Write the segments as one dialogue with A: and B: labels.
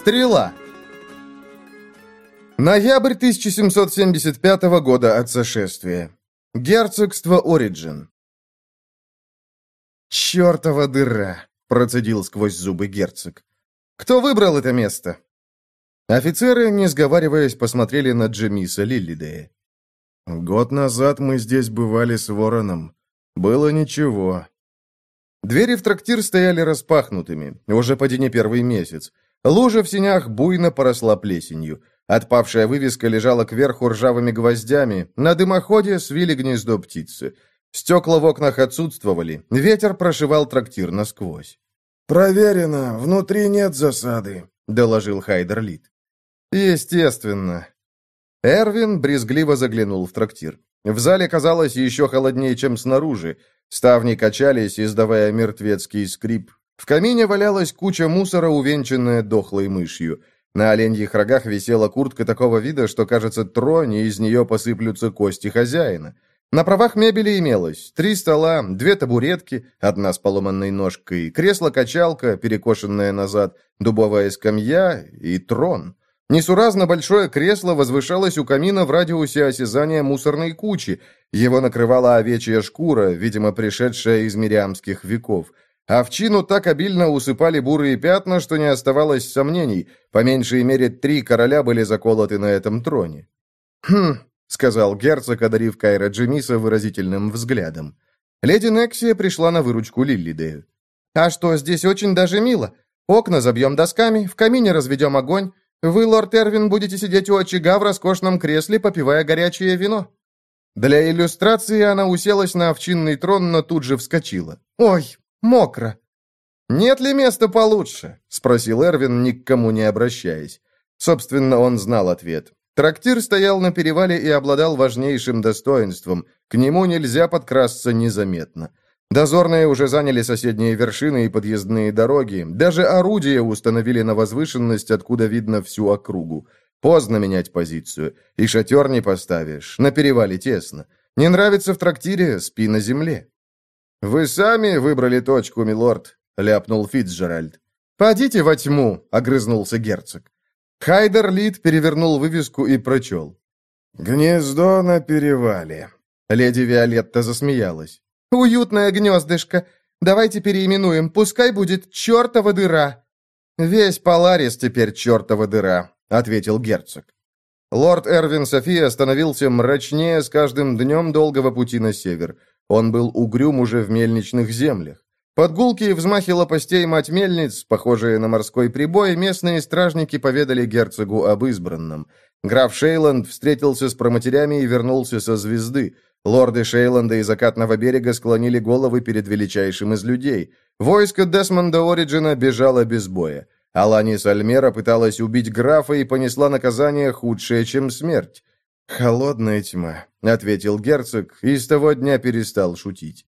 A: Стрела. Ноябрь 1775 года от сошествия. Герцогство Ориджин. «Чертова дыра!» — процедил сквозь зубы герцог. «Кто выбрал это место?» Офицеры, не сговариваясь, посмотрели на Джемиса Лиллидея. «Год назад мы здесь бывали с Вороном. Было ничего». Двери в трактир стояли распахнутыми, уже поди не первый месяц. Лужа в синях буйно поросла плесенью. Отпавшая вывеска лежала кверху ржавыми гвоздями. На дымоходе свили гнездо птицы. Стекла в окнах отсутствовали. Ветер прошивал трактир насквозь.
B: «Проверено. Внутри нет засады», — доложил Хайдерлит.
A: «Естественно». Эрвин брезгливо заглянул в трактир. В зале казалось еще холоднее, чем снаружи. Ставни качались, издавая мертвецкий скрип. В камине валялась куча мусора, увенчанная дохлой мышью. На оленьих рогах висела куртка такого вида, что, кажется, тронь, и из нее посыплются кости хозяина. На правах мебели имелось три стола, две табуретки, одна с поломанной ножкой, кресло-качалка, перекошенное назад, дубовая скамья и трон. Несуразно большое кресло возвышалось у камина в радиусе осязания мусорной кучи. Его накрывала овечья шкура, видимо, пришедшая из мириамских веков. Овчину так обильно усыпали бурые пятна, что не оставалось сомнений. По меньшей мере три короля были заколоты на этом троне. «Хм», — сказал герцог, одарив Кайра Джемиса выразительным взглядом. Леди Нексия пришла на выручку Лиллидею. «А что, здесь очень даже мило. Окна забьем досками, в камине разведем огонь. Вы, лорд Эрвин, будете сидеть у очага в роскошном кресле, попивая горячее вино». Для иллюстрации она уселась на овчинный трон, но тут же вскочила. «Ой, Мокро». «Нет ли места получше?» — спросил Эрвин, ни к кому не обращаясь. Собственно, он знал ответ. Трактир стоял на перевале и обладал важнейшим достоинством. К нему нельзя подкрасться незаметно. Дозорные уже заняли соседние вершины и подъездные дороги. Даже орудия установили на возвышенность, откуда видно всю округу. Поздно менять позицию. И шатер не поставишь. На перевале тесно. Не нравится в трактире – спи на земле. «Вы сами выбрали точку, милорд», — ляпнул Фитцджеральд. «Подите во тьму», — огрызнулся герцог. Хайдер Лид перевернул вывеску и прочел.
B: «Гнездо на перевале».
A: Леди Виолетта засмеялась. «Уютное гнездышко. Давайте переименуем. Пускай будет чертова дыра». «Весь Поларис теперь чертова дыра», — ответил герцог. Лорд Эрвин София становился мрачнее с каждым днем долгого пути на север. Он был угрюм уже в мельничных землях. Под гулкие взмахи лопастей мать мельниц, похожие на морской прибой, местные стражники поведали герцогу об избранном. Граф Шейланд встретился с проматерями и вернулся со звезды. Лорды Шейланда и Закатного берега склонили головы перед величайшим из людей. Войско Десмонда Ориджина бежало без боя. Аланис Альмера пыталась убить графа и понесла наказание худшее, чем смерть. «Холодная тьма», — ответил герцог, и с того дня перестал шутить.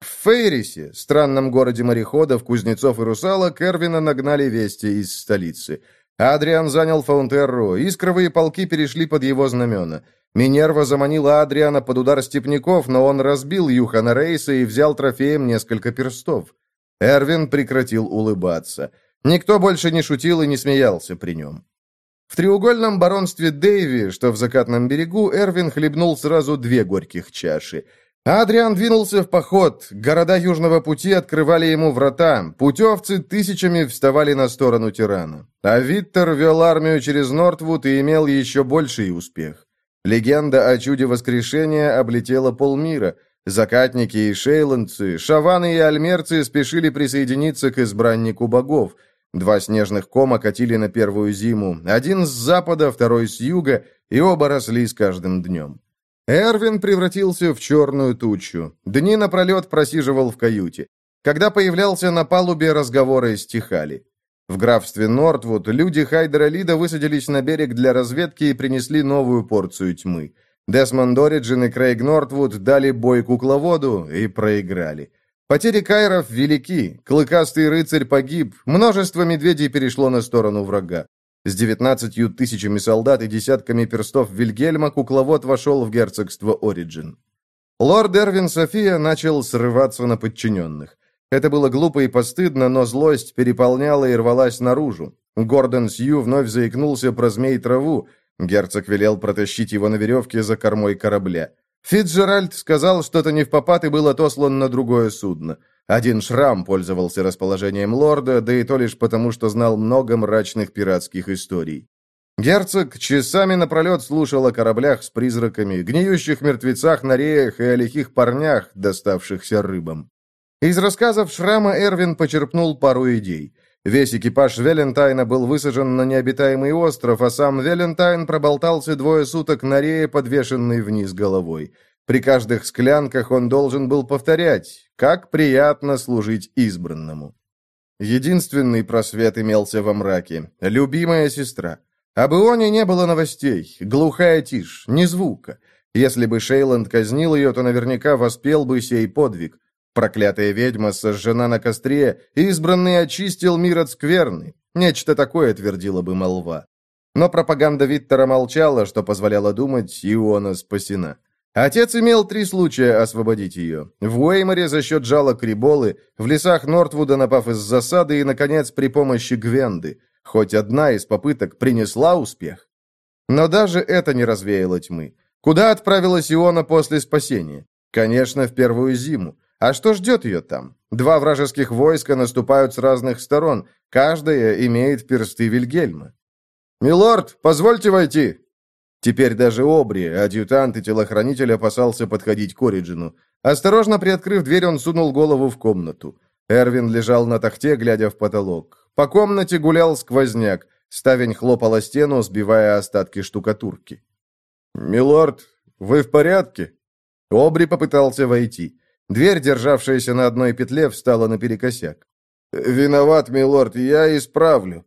A: В Фейрисе, странном городе мореходов, кузнецов и русалок, Эрвина нагнали вести из столицы. Адриан занял Фаунтерру, искровые полки перешли под его знамена. Минерва заманила Адриана под удар степняков, но он разбил Юхана Рейса и взял трофеем несколько перстов. Эрвин прекратил улыбаться. Никто больше не шутил и не смеялся при нем. В треугольном баронстве Дэйви, что в закатном берегу, Эрвин хлебнул сразу две горьких чаши. Адриан двинулся в поход, города Южного пути открывали ему врата, путевцы тысячами вставали на сторону тирана. А Виттер вел армию через Нортвуд и имел еще больший успех. Легенда о чуде воскрешения облетела полмира. Закатники и шейландцы, шаваны и альмерцы спешили присоединиться к избраннику богов – Два снежных кома катили на первую зиму, один с запада, второй с юга, и оба росли с каждым днем. Эрвин превратился в черную тучу. Дни напролет просиживал в каюте. Когда появлялся на палубе, разговоры стихали. В графстве Нортвуд люди Хайдера Лида высадились на берег для разведки и принесли новую порцию тьмы. Десмонд Ориджин и Крейг Нортвуд дали бой кукловоду и проиграли. Потери кайров велики, клыкастый рыцарь погиб, множество медведей перешло на сторону врага. С девятнадцатью тысячами солдат и десятками перстов Вильгельма кукловод вошел в герцогство Ориджин. Лорд Эрвин София начал срываться на подчиненных. Это было глупо и постыдно, но злость переполняла и рвалась наружу. Гордон Сью вновь заикнулся про змей-траву. Герцог велел протащить его на веревке за кормой корабля. Фитджеральд сказал что-то не в попад и был отослан на другое судно. Один шрам пользовался расположением лорда, да и то лишь потому, что знал много мрачных пиратских историй. Герцог часами напролет слушал о кораблях с призраками, гниющих мертвецах на реях и о лихих парнях, доставшихся рыбам. Из рассказов Шрама Эрвин почерпнул пару идей. Весь экипаж Велентайна был высажен на необитаемый остров, а сам Велентайн проболтался двое суток на рее, подвешенный вниз головой. При каждых склянках он должен был повторять, как приятно служить избранному. Единственный просвет имелся во мраке. Любимая сестра. Об Ионе не было новостей, глухая тишь, ни звука. Если бы Шейланд казнил ее, то наверняка воспел бы сей подвиг. Проклятая ведьма сожжена на костре, избранный очистил мир от скверны. Нечто такое твердила бы молва. Но пропаганда Виттера молчала, что позволяло думать, Иона спасена. Отец имел три случая освободить ее. В Уэйморе за счет жала Криболы, в лесах Нортвуда напав из засады и, наконец, при помощи Гвенды. Хоть одна из попыток принесла успех. Но даже это не развеяло тьмы. Куда отправилась Иона после спасения? Конечно, в первую зиму. А что ждет ее там? Два вражеских войска наступают с разных сторон. Каждая имеет персты Вильгельма. «Милорд, позвольте войти!» Теперь даже Обри, адъютант и телохранитель, опасался подходить к Ориджину. Осторожно приоткрыв дверь, он сунул голову в комнату. Эрвин лежал на тахте, глядя в потолок. По комнате гулял сквозняк. Ставень хлопала стену, сбивая остатки штукатурки. «Милорд, вы в порядке?» Обри попытался войти. Дверь, державшаяся на одной петле, встала наперекосяк. «Виноват, милорд, я исправлю».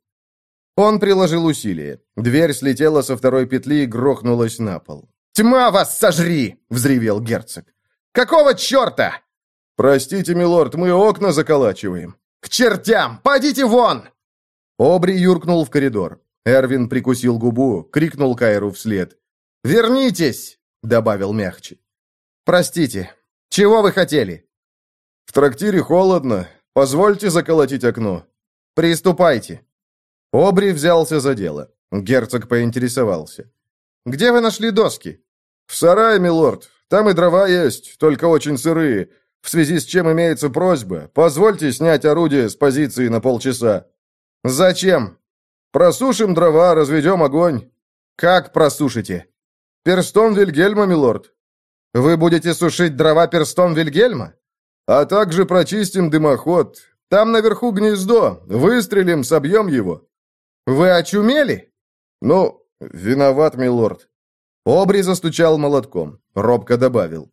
A: Он приложил усилие. Дверь слетела со второй петли и грохнулась на пол. «Тьма вас сожри!» — взревел герцог. «Какого черта?» «Простите, милорд, мы окна заколачиваем». «К чертям! Пойдите вон!» Обри юркнул в коридор. Эрвин прикусил губу, крикнул Кайру вслед. «Вернитесь!» — добавил мягче. «Простите, «Чего вы хотели?»
B: «В трактире холодно. Позвольте заколотить окно».
A: «Приступайте». Обри взялся за дело. Герцог поинтересовался. «Где вы нашли доски?»
B: «В сарае, милорд. Там и дрова есть, только очень сырые. В связи с чем имеется просьба, позвольте снять орудие с позиции на полчаса».
A: «Зачем?»
B: «Просушим дрова, разведем огонь».
A: «Как просушите?»
B: «Перстом Вильгельма, милорд».
A: Вы будете сушить дрова перстом Вильгельма?
B: А также прочистим дымоход. Там наверху гнездо. Выстрелим, собьем его.
A: Вы очумели?
B: Ну, виноват, милорд.
A: Обри застучал молотком. Робко добавил.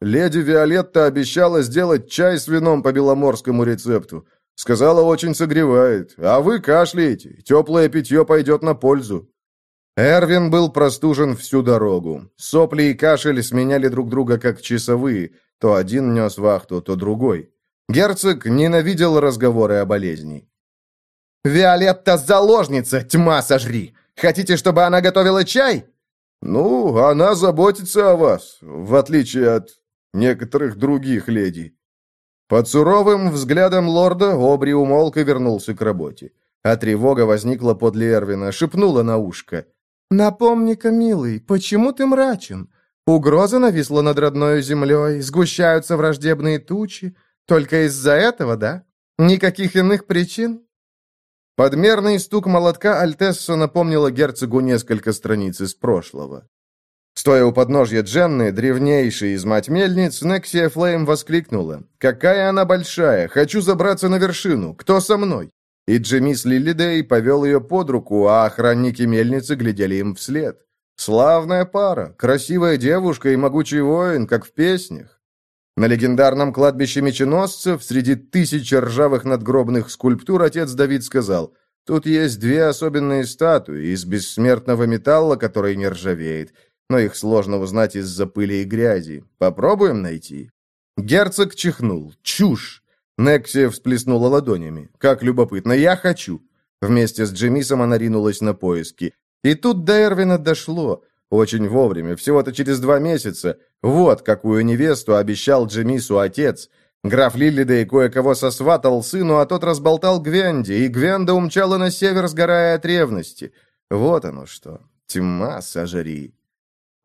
B: Леди Виолетта обещала сделать чай с вином по беломорскому рецепту. Сказала, очень согревает. А вы кашляете. Теплое питье пойдет на пользу.
A: Эрвин был простужен всю дорогу. Сопли и кашель сменяли друг друга как часовые. То один нес вахту, то другой. Герцог ненавидел разговоры о болезни. «Виолетта заложница, тьма сожри! Хотите, чтобы она готовила чай?»
B: «Ну, она заботится о вас, в отличие от некоторых других леди».
A: Под суровым взглядом лорда Обри умолк и вернулся к работе. А тревога возникла подле Эрвина, шепнула на ушко. «Напомни-ка, милый, почему ты мрачен? Угроза нависла над родной землей, сгущаются враждебные тучи. Только из-за этого, да? Никаких иных причин?» Подмерный стук молотка Альтесса напомнила герцогу несколько страниц из прошлого. Стоя у подножья Дженны, древнейшей из мать мельниц, Нексия Флейм воскликнула. «Какая она большая! Хочу забраться на вершину! Кто со мной?» И Джемис Лилидей повел ее под руку, а охранники мельницы глядели им вслед. Славная пара, красивая девушка и могучий воин, как в песнях. На легендарном кладбище меченосцев среди тысяч ржавых надгробных скульптур отец Давид сказал, «Тут есть две особенные статуи из бессмертного металла, который не ржавеет, но их сложно узнать из-за пыли и грязи. Попробуем найти». Герцог чихнул. «Чушь! Нексия всплеснула ладонями. «Как любопытно, я хочу!» Вместе с Джемисом она ринулась на поиски. И тут до Эрвина дошло. Очень вовремя, всего-то через два месяца. Вот какую невесту обещал Джемису отец. Граф Лиллидей кое-кого сосватал сыну, а тот разболтал Гвенде, и Гвенда умчала на север, сгорая от ревности. Вот оно что. Тьма сожри.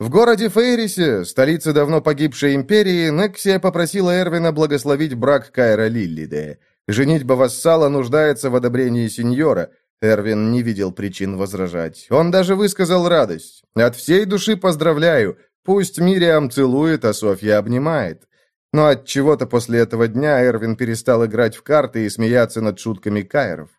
A: В городе Фейрисе, столице давно погибшей империи, Нексия попросила Эрвина благословить брак Кайра Лиллидея. Женитьба вассала нуждается в одобрении сеньора. Эрвин не видел причин возражать. Он даже высказал радость. «От всей души поздравляю. Пусть Мириам целует, а Софья обнимает». Но от чего то после этого дня Эрвин перестал играть в карты и смеяться над шутками Кайров.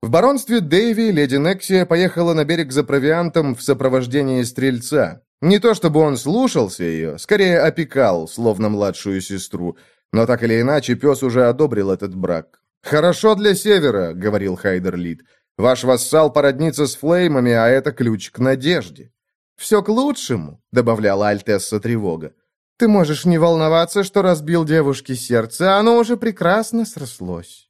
A: В баронстве Дэйви леди Нексия поехала на берег за провиантом в сопровождении стрельца. Не то чтобы он слушался ее, скорее опекал, словно младшую сестру, но так или иначе пес уже одобрил этот брак. «Хорошо для севера», — говорил Хайдерлит. «Ваш вассал породнится с флеймами, а это ключ к надежде». «Все к лучшему», — добавляла Альтесса тревога. «Ты можешь не волноваться, что разбил девушке сердце, оно уже прекрасно срослось».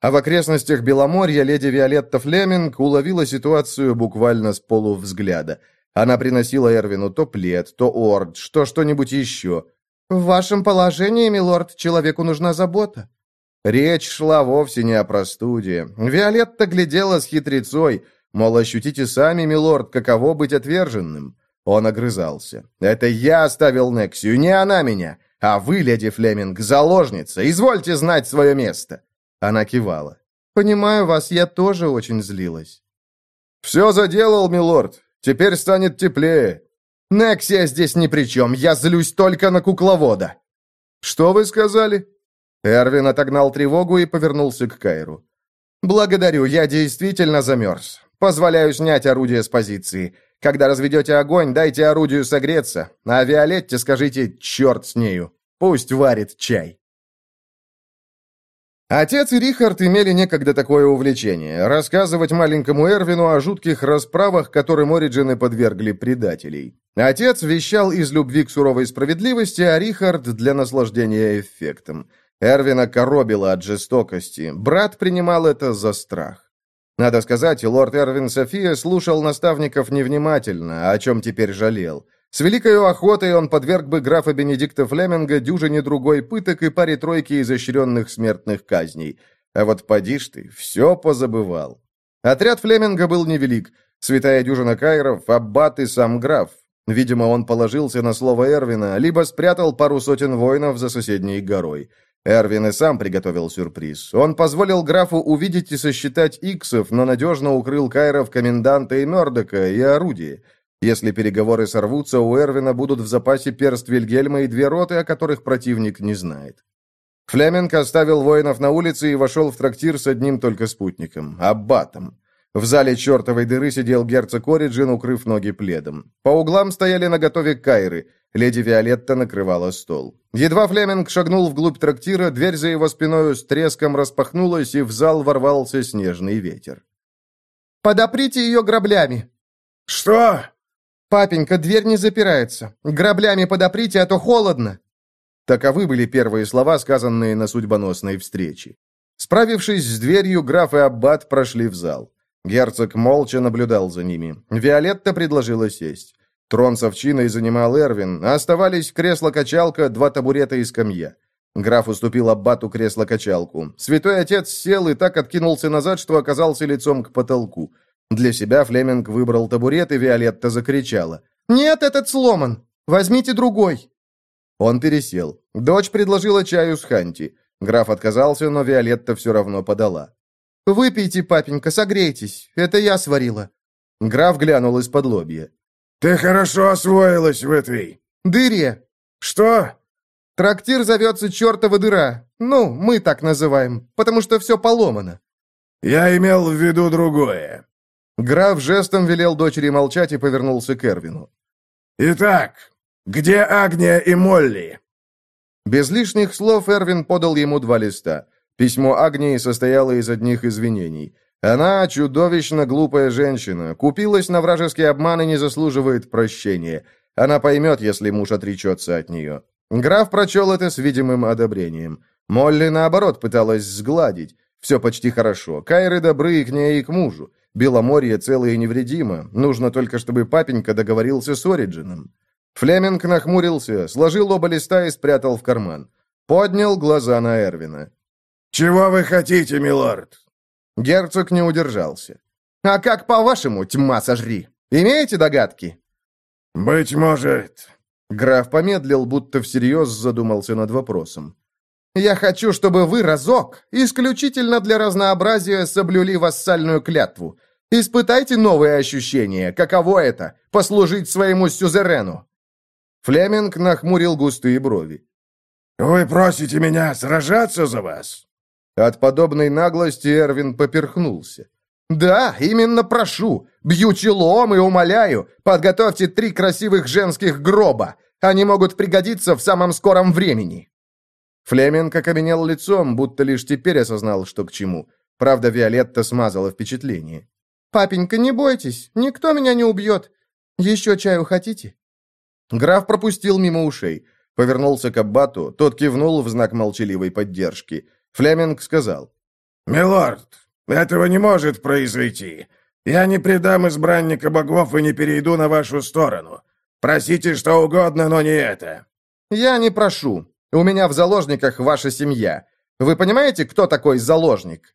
A: А в окрестностях Беломорья леди Виолетта Флеминг уловила ситуацию буквально с полувзгляда. Она приносила Эрвину то плед, то ордж, то что-нибудь еще. «В вашем положении, милорд, человеку нужна забота». Речь шла вовсе не о простуде. Виолетта глядела с хитрецой, мол, ощутите сами, милорд, каково быть отверженным. Он огрызался. «Это я оставил Нексию, не она меня. А вы, леди Флеминг, заложница. Извольте знать свое место». Она кивала. «Понимаю вас, я тоже очень злилась». «Все заделал, милорд. Теперь станет теплее». «Нексия здесь ни при чем. Я злюсь только на кукловода». «Что вы сказали?» Эрвин отогнал тревогу и повернулся к Кайру. «Благодарю, я действительно замерз. Позволяю снять орудие с позиции. Когда разведете огонь, дайте орудию согреться, а Виолетте скажите «черт с нею». Пусть варит чай». Отец и Рихард имели некогда такое увлечение – рассказывать маленькому Эрвину о жутких расправах, которым Ориджины подвергли предателей. Отец вещал из любви к суровой справедливости, а Рихард – для наслаждения эффектом. Эрвина коробило от жестокости, брат принимал это за страх. Надо сказать, лорд Эрвин София слушал наставников невнимательно, о чем теперь жалел. С великой охотой он подверг бы графа Бенедикта Флеминга дюжине другой пыток и паре тройки изощренных смертных казней. А вот поди ж ты, все позабывал. Отряд Флеминга был невелик. Святая дюжина кайров, аббат и сам граф. Видимо, он положился на слово Эрвина, либо спрятал пару сотен воинов за соседней горой. Эрвин и сам приготовил сюрприз. Он позволил графу увидеть и сосчитать иксов, но надежно укрыл Кайров коменданта и Мёрдока, и орудие. Если переговоры сорвутся, у Эрвина будут в запасе перст Вильгельма и две роты, о которых противник не знает. Флеминг оставил воинов на улице и вошел в трактир с одним только спутником – Аббатом. В зале чертовой дыры сидел герцог Ориджин, укрыв ноги пледом. По углам стояли наготове кайры. Леди Виолетта накрывала стол. Едва Флеминг шагнул вглубь трактира, дверь за его спиной с треском распахнулась, и в зал ворвался снежный ветер. «Подоприте ее граблями!»
B: «Что?»
A: «Папенька, дверь не запирается. Граблями подоприте, а то холодно!» Таковы были первые слова, сказанные на судьбоносной встрече. Справившись с дверью, граф и аббат прошли в зал. Герцог молча наблюдал за ними. Виолетта предложила сесть. Трон с овчиной занимал Эрвин, а оставались кресло-качалка, два табурета и скамья. Граф уступил аббату кресло-качалку. Святой отец сел и так откинулся назад, что оказался лицом к потолку. Для себя Флеминг выбрал табурет, и Виолетта закричала. «Нет, этот сломан! Возьмите другой!» Он пересел. Дочь предложила чаю с Ханти. Граф отказался, но Виолетта все равно подала. «Выпейте, папенька, согрейтесь. Это я сварила». Граф глянул из-под лобья.
B: «Ты хорошо освоилась в этой...»
A: «Дыре».
B: «Что?»
A: «Трактир зовется чертова дыра. Ну, мы так называем, потому что все поломано».
B: «Я имел в виду другое».
A: Граф жестом велел дочери молчать и повернулся к Эрвину.
B: «Итак, где Агния и Молли?»
A: Без лишних слов Эрвин подал ему два листа. Письмо Агнии состояло из одних извинений. Она чудовищно глупая женщина, купилась на вражеский обман и не заслуживает прощения. Она поймет, если муж отречется от нее. Граф прочел это с видимым одобрением. Молли, наоборот, пыталась сгладить. Все почти хорошо. Кайры добры и к ней, и к мужу. Беломорье целое и невредимо. Нужно только, чтобы папенька договорился с Ориджином. Флеминг нахмурился, сложил оба листа и спрятал в карман. Поднял глаза на Эрвина.
B: «Чего вы хотите, милорд?»
A: Герцог не удержался. «А как по-вашему, тьма сожри? Имеете догадки?»
B: «Быть может...»
A: Граф помедлил, будто всерьез задумался над вопросом. «Я хочу, чтобы вы разок, исключительно для разнообразия, соблюли вассальную клятву. Испытайте новые ощущения. Каково это — послужить своему сюзерену?» Флеминг нахмурил густые брови.
B: «Вы просите меня сражаться за вас?»
A: От подобной наглости Эрвин поперхнулся. «Да, именно прошу. Бью челом и умоляю. Подготовьте три красивых женских гроба. Они могут пригодиться в самом скором времени». Флеминг окаменел лицом, будто лишь теперь осознал, что к чему. Правда, Виолетта смазала впечатление. «Папенька, не бойтесь, никто меня не убьет. Еще чаю хотите?» Граф пропустил мимо ушей. Повернулся к Аббату, тот кивнул в знак молчаливой поддержки. Флеминг сказал.
B: «Милорд, этого не может произойти. Я не предам избранника богов и не перейду на вашу сторону. Просите что угодно, но не это».
A: «Я не прошу. У меня в заложниках ваша семья. Вы понимаете, кто такой заложник?»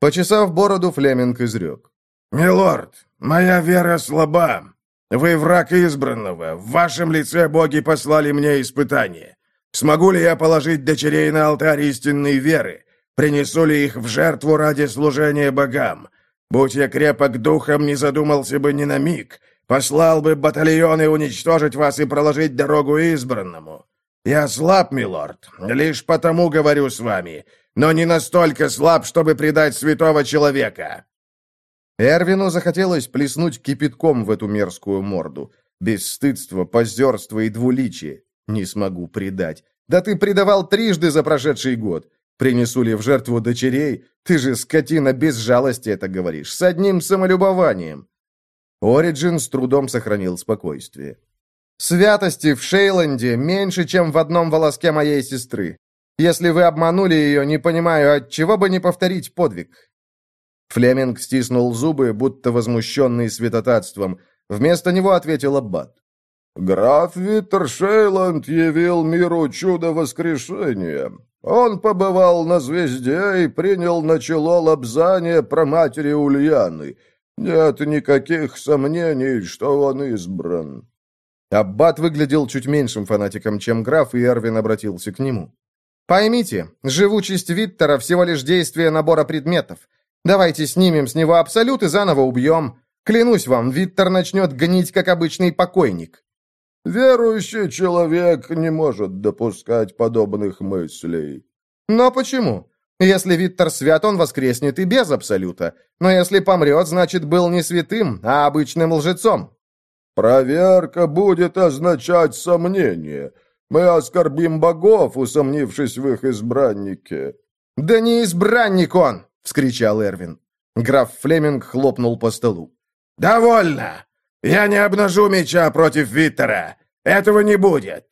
A: Почесав бороду, Флеминг изрек.
B: «Милорд, моя вера слаба. Вы враг избранного. В вашем лице боги послали мне испытание. Смогу ли я положить дочерей на алтарь истинной веры? Принесу ли их в жертву ради служения богам? Будь я крепок духом, не задумался бы ни на миг. Послал бы батальоны уничтожить вас и проложить дорогу избранному. Я слаб, милорд, лишь потому говорю с вами, но не настолько слаб, чтобы предать святого человека».
A: Эрвину захотелось плеснуть кипятком в эту мерзкую морду. Бесстыдство, позерство и двуличие. Не смогу предать. Да ты предавал трижды за прошедший год. Принесу ли в жертву дочерей? Ты же, скотина, без жалости это говоришь. С одним самолюбованием. Ориджин с трудом сохранил спокойствие. Святости в Шейланде меньше, чем в одном волоске моей сестры. Если вы обманули ее, не понимаю, от чего бы не повторить подвиг?» Флеминг стиснул зубы, будто возмущенный святотатством. Вместо него ответил Аббат.
B: «Граф Виттер Шейланд явил миру чудо воскрешения. Он побывал на звезде и принял на чело лобзание про матери Ульяны. Нет никаких сомнений, что он избран».
A: Аббат выглядел чуть меньшим фанатиком, чем граф, и Эрвин обратился к нему. «Поймите, живучесть Виттера всего лишь действие набора предметов. Давайте снимем с него абсолют и заново убьем. Клянусь вам, Виттер начнет гнить, как обычный покойник».
B: «Верующий человек не может допускать подобных мыслей».
A: «Но почему? Если Виттер свят, он воскреснет и без абсолюта. Но если помрет, значит, был не святым, а обычным лжецом».
B: «Проверка будет означать сомнение. Мы оскорбим богов, усомнившись в их избраннике».
A: «Да не избранник он!» — вскричал Эрвин. Граф Флеминг хлопнул по столу.
B: «Довольно! Я не обнажу меча против Виттера! Этого не будет!»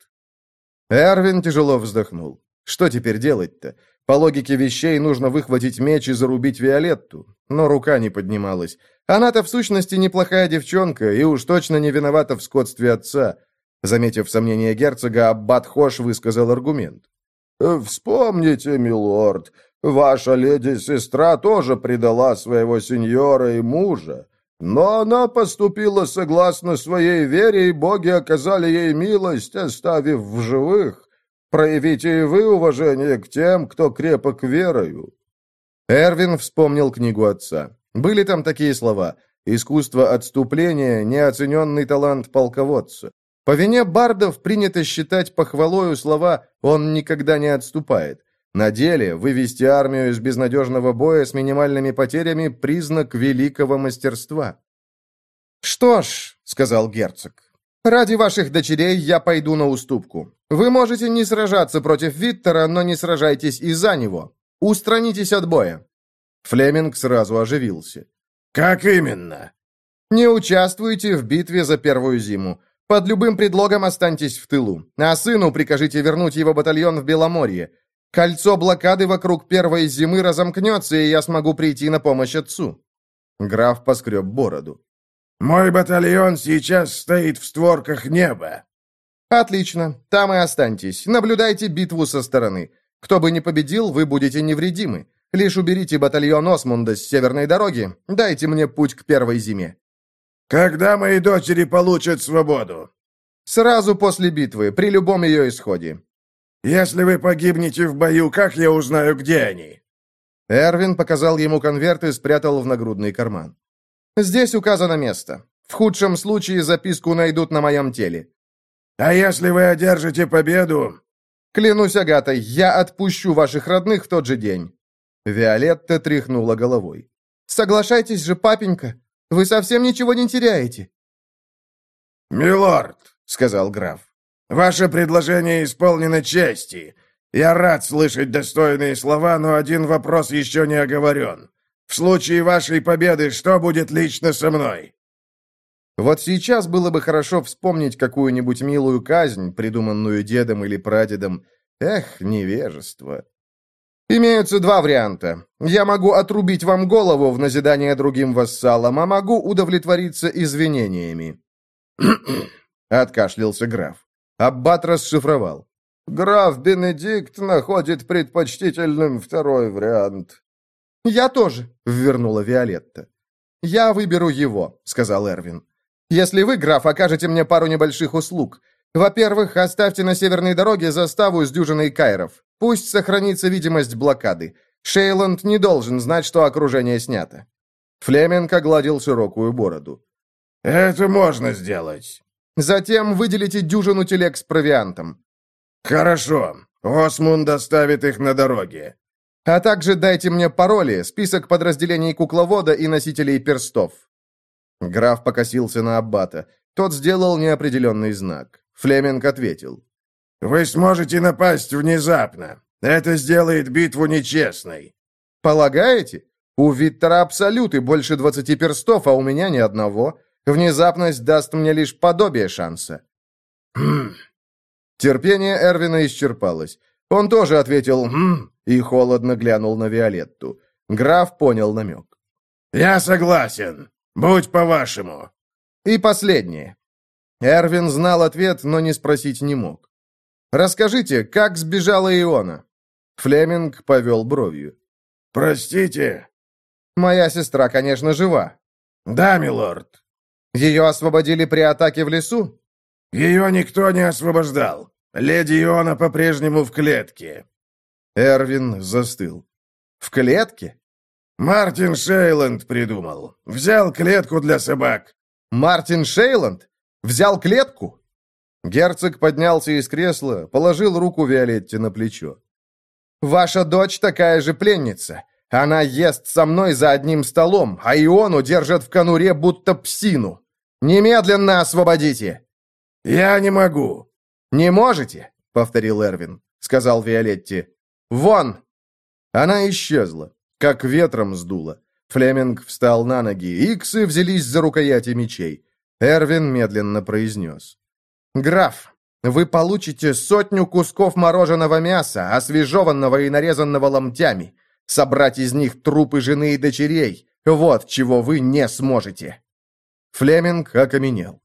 A: Эрвин тяжело вздохнул. «Что теперь делать-то? По логике вещей нужно выхватить меч и зарубить Виолетту, но рука не поднималась. Она-то в сущности неплохая девчонка и уж точно не виновата в скотстве отца. Заметив сомнение герцога, Аббат Хош высказал аргумент.
B: «Вспомните, милорд, ваша леди-сестра тоже предала своего сеньора и мужа. Но она поступила согласно своей вере, и боги оказали ей милость, оставив в живых. Проявите и вы уважение к тем, кто крепок верою».
A: Эрвин вспомнил книгу отца. Были там такие слова «Искусство отступления – неоцененный талант полководца». По вине бардов принято считать похвалою слова «он никогда не отступает». На деле вывести армию из безнадежного боя с минимальными потерями – признак великого мастерства. «Что ж», — сказал герцог, — «ради ваших дочерей я пойду на уступку. Вы можете не сражаться против Виттера, но не сражайтесь и за него. Устранитесь от боя. Флеминг сразу оживился.
B: «Как именно?»
A: «Не участвуйте в битве за первую зиму. Под любым предлогом останьтесь в тылу. А сыну прикажите вернуть его батальон в Беломорье. Кольцо блокады вокруг первой зимы разомкнется, и я смогу прийти на помощь отцу». Граф поскреб бороду.
B: «Мой батальон сейчас стоит в створках неба».
A: «Отлично. Там и останьтесь. Наблюдайте битву со стороны. Кто бы ни победил, вы будете невредимы. Лишь уберите батальон Осмунда с северной дороги. Дайте мне путь к первой зиме».
B: «Когда мои дочери получат свободу?»
A: «Сразу после битвы, при любом ее исходе».
B: «Если вы погибнете в бою, как я узнаю, где они?»
A: Эрвин показал ему конверт и спрятал в нагрудный карман. «Здесь указано место. В худшем случае записку найдут на моем теле».
B: «А если вы одержите победу?»
A: «Клянусь, Агатой, я отпущу ваших родных в тот же день». Виолетта тряхнула головой. «Соглашайтесь же, папенька. Вы совсем ничего не теряете».
B: «Милорд», — сказал граф, — «ваше предложение исполнено чести. Я рад слышать достойные слова, но один вопрос еще не оговорен. В случае вашей победы что будет лично со мной?»
A: Вот сейчас было бы хорошо вспомнить какую-нибудь милую казнь, придуманную дедом или прадедом. Эх, невежество. Имеются два варианта. Я могу отрубить вам голову в назидание другим вассалам, а могу удовлетвориться извинениями. Откашлялся граф. Аббат расшифровал. Граф Бенедикт находит предпочтительным второй вариант. «Я тоже», — ввернула Виолетта. «Я выберу его», — сказал Эрвин. «Если вы, граф, окажете мне пару небольших услуг. Во-первых, оставьте на северной дороге заставу с дюжиной кайров. Пусть сохранится видимость блокады. Шейланд не должен знать, что окружение снято». Флеминг огладил широкую бороду.
B: «Это можно сделать».
A: «Затем выделите дюжину телег с провиантом.
B: «Хорошо. Осмунд доставит их на дороге».
A: «А также дайте мне пароли, список подразделений кукловода и носителей перстов». Граф покосился на Аббата. Тот сделал неопределенный знак. Флеминг ответил.
B: «Вы сможете напасть внезапно. Это сделает битву нечестной».
A: «Полагаете? У Виттера абсолюты больше двадцати перстов, а у меня ни одного. Внезапность даст мне лишь подобие шанса».
B: «Хм,
A: Терпение Эрвина исчерпалось. Он тоже ответил «Хм» и холодно глянул на Виолетту. Граф понял намек.
B: «Я согласен. Будь по-вашему».
A: И последнее. Эрвин знал ответ, но не спросить не мог. «Расскажите, как сбежала Иона?» Флеминг повел бровью.
B: «Простите?»
A: «Моя сестра, конечно, жива».
B: «Да, милорд».
A: «Ее освободили при атаке в лесу?»
B: «Ее никто не освобождал. Леди Иона по-прежнему в клетке».
A: Эрвин застыл. «В клетке?»
B: «Мартин Шейланд придумал. Взял клетку для собак».
A: «Мартин Шейланд? Взял клетку?» Герцог поднялся из кресла, положил руку Виолетте на плечо. «Ваша дочь такая же пленница. Она ест со мной за одним столом, а Иону держат в конуре, будто псину. Немедленно освободите!»
B: «Я не могу».
A: «Не можете?» — повторил Эрвин, — сказал Виолетте. «Вон!» Она исчезла, как ветром сдуло. Флеминг встал на ноги, иксы взялись за рукояти мечей. Эрвин медленно произнес. «Граф, вы получите сотню кусков мороженого мяса, освежеванного и нарезанного ломтями. Собрать из них трупы жены и дочерей. Вот чего вы не сможете». Флеминг окаменел.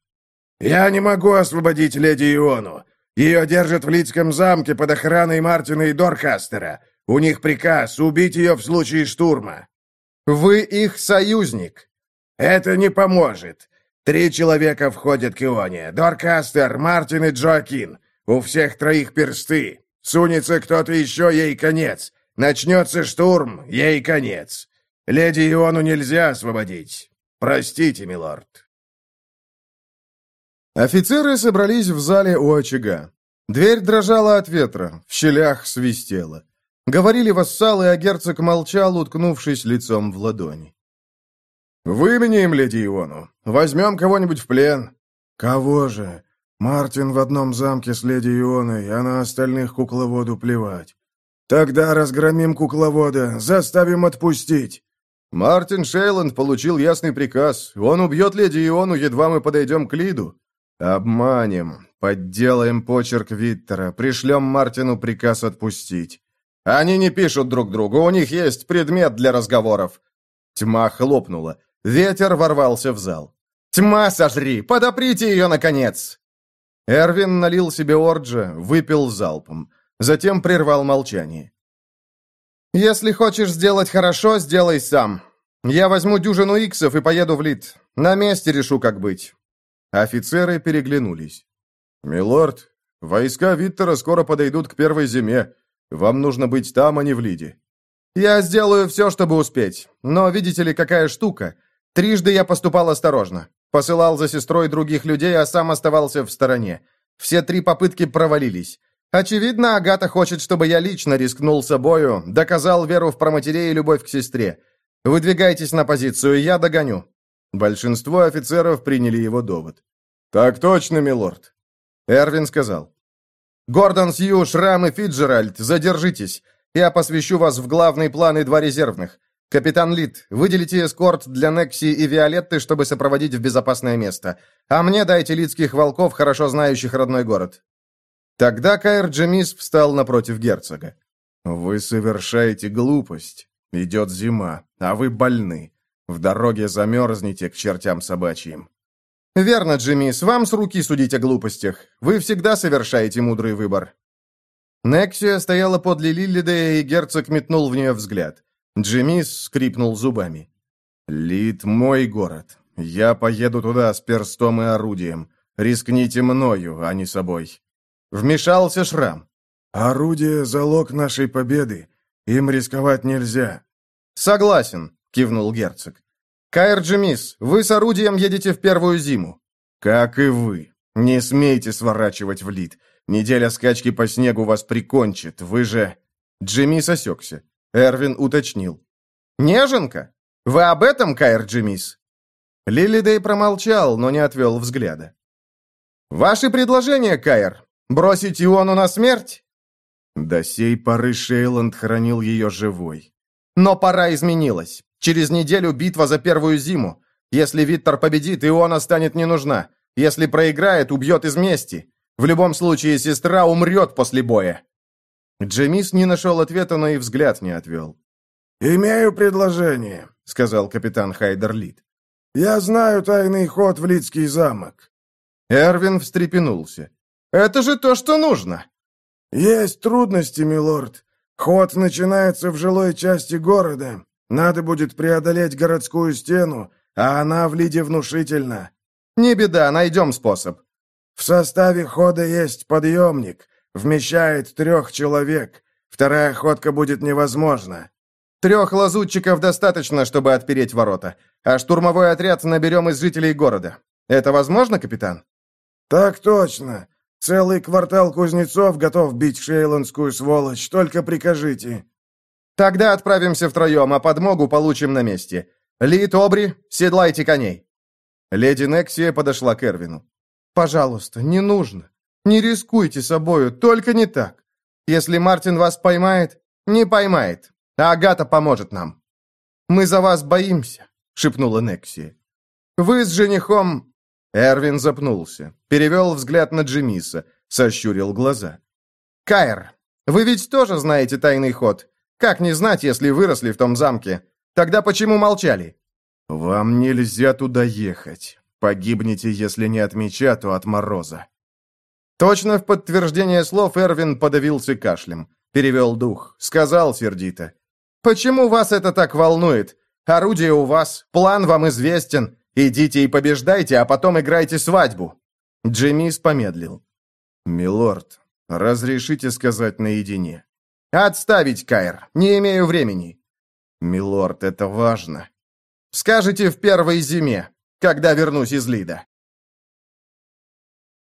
B: «Я не могу освободить леди Иону. Ее держат в Лидском замке под охраной Мартина и Доркастера. У них приказ убить ее в случае штурма».
A: «Вы их союзник».
B: «Это не поможет. Три человека входят к Ионе. Доркастер, Мартин и Джоакин. У всех троих персты. Сунется кто-то еще, ей конец. Начнется штурм, ей конец. Леди Иону нельзя освободить. Простите, милорд».
A: Офицеры собрались в зале у очага. Дверь дрожала от ветра, в щелях свистела. Говорили вассалы, а герцог молчал, уткнувшись лицом в ладони. «Выменяем леди Иону. Возьмем кого-нибудь в плен». «Кого же? Мартин в одном замке с леди Ионой, а на остальных кукловоду плевать. Тогда разгромим кукловода, заставим отпустить». Мартин Шейланд получил ясный приказ. Он убьет леди Иону, едва мы подойдем к Лиду. «Обманем, подделаем почерк Виттера, пришлем Мартину приказ отпустить. Они не пишут друг другу, у них есть предмет для разговоров». Тьма хлопнула. Ветер ворвался в зал. «Тьма сожри! Подоприте ее, наконец!» Эрвин налил себе орджа, выпил залпом. Затем прервал молчание. «Если хочешь сделать хорошо, сделай сам. Я возьму дюжину иксов и поеду в Лид. На месте решу, как быть». Офицеры переглянулись.
B: «Милорд, войска Виттера скоро подойдут к первой зиме. Вам нужно быть там, а не в Лиде».
A: «Я сделаю все, чтобы успеть. Но видите ли, какая штука. Трижды я поступал осторожно. Посылал за сестрой других людей, а сам оставался в стороне. Все три попытки провалились. Очевидно, Агата хочет, чтобы я лично рискнул собою, доказал веру в проматерей и любовь к сестре. Выдвигайтесь на позицию, я догоню».
B: Большинство офицеров приняли его довод. «Так точно, милорд», —
A: Эрвин сказал. «Гордон Сью, Шрам и Фиджеральд, задержитесь. Я посвящу вас в главные планы два резервных. «Капитан Лид, выделите эскорт для Некси и Виолетты, чтобы сопроводить в безопасное место. А мне дайте лидских волков, хорошо знающих родной город». Тогда Каэр Джемис встал напротив герцога.
B: «Вы совершаете глупость. Идет зима, а вы больны. В дороге замерзнете к чертям собачьим».
A: «Верно, Джемис, вам с руки судить о глупостях. Вы всегда совершаете мудрый выбор». Нексия стояла подле Лиллидея, и герцог метнул в нее взгляд. Джимис скрипнул зубами.
B: «Лид мой город. Я поеду туда с перстом и орудием. Рискните мною, а не собой».
A: Вмешался Шрам.
B: «Орудие — залог нашей победы. Им рисковать нельзя».
A: «Согласен», — кивнул герцог. «Каэр Джимис, вы с орудием едете в первую зиму».
B: «Как и вы. Не смейте сворачивать в Лид. Неделя скачки по снегу вас прикончит. Вы же...»
A: Джимис осекся. Эрвин уточнил. «Неженка? Вы об этом, Кайр Джимис?» Лилидей промолчал, но не отвел взгляда. «Ваши предложения, Кайр? Бросить Иону на смерть?»
B: До сей поры Шейланд хранил ее живой.
A: «Но пора изменилась. Через неделю битва за первую зиму. Если Виттер победит, Иона станет не нужна. Если проиграет, убьет из мести. В любом случае, сестра умрет после боя. Джемис не нашел ответа, но и взгляд не отвел.
B: «Имею предложение», — сказал капитан Хайдерлит. «Я знаю тайный ход в Лидский замок».
A: Эрвин встрепенулся. «Это же то, что нужно!»
B: «Есть трудности, милорд. Ход начинается в жилой части города. Надо будет преодолеть городскую стену, а она в Лиде внушительна».
A: «Не беда, найдем способ».
B: «В составе хода есть подъемник. Вмещает трех человек. Вторая ходка будет невозможна.
A: Трех лазутчиков достаточно, чтобы отпереть ворота. А штурмовой отряд наберем из жителей города. Это возможно, капитан?
B: Так точно. Целый квартал кузнецов готов бить шейландскую сволочь. Только прикажите.
A: Тогда отправимся втроем, а подмогу получим на месте. Лид, Обри, седлайте коней. Леди Нексия подошла к Эрвину. «Пожалуйста, не нужно. Не рискуйте собою, только не так. Если Мартин вас поймает, не поймает, а Агата поможет нам. Мы за вас боимся», — шепнула Нексия. «Вы с женихом...» Эрвин запнулся, перевел взгляд на Джимиса, сощурил глаза. «Кайр, вы ведь тоже знаете тайный ход. Как не знать, если выросли в том замке? Тогда почему молчали?»
B: «Вам нельзя туда ехать. Погибнете, если не от меча, то от мороза».
A: Точно в подтверждение слов Эрвин подавился кашлем. Перевел дух. Сказал сердито. «Почему вас это так волнует? Орудие у вас, план вам известен. Идите и побеждайте, а потом играйте свадьбу». Джиммис помедлил.
B: «Милорд, разрешите сказать наедине?»
A: «Отставить, Кайр. Не имею времени».
B: «Милорд, это важно».
A: «Скажете в первой зиме, когда вернусь из Лида».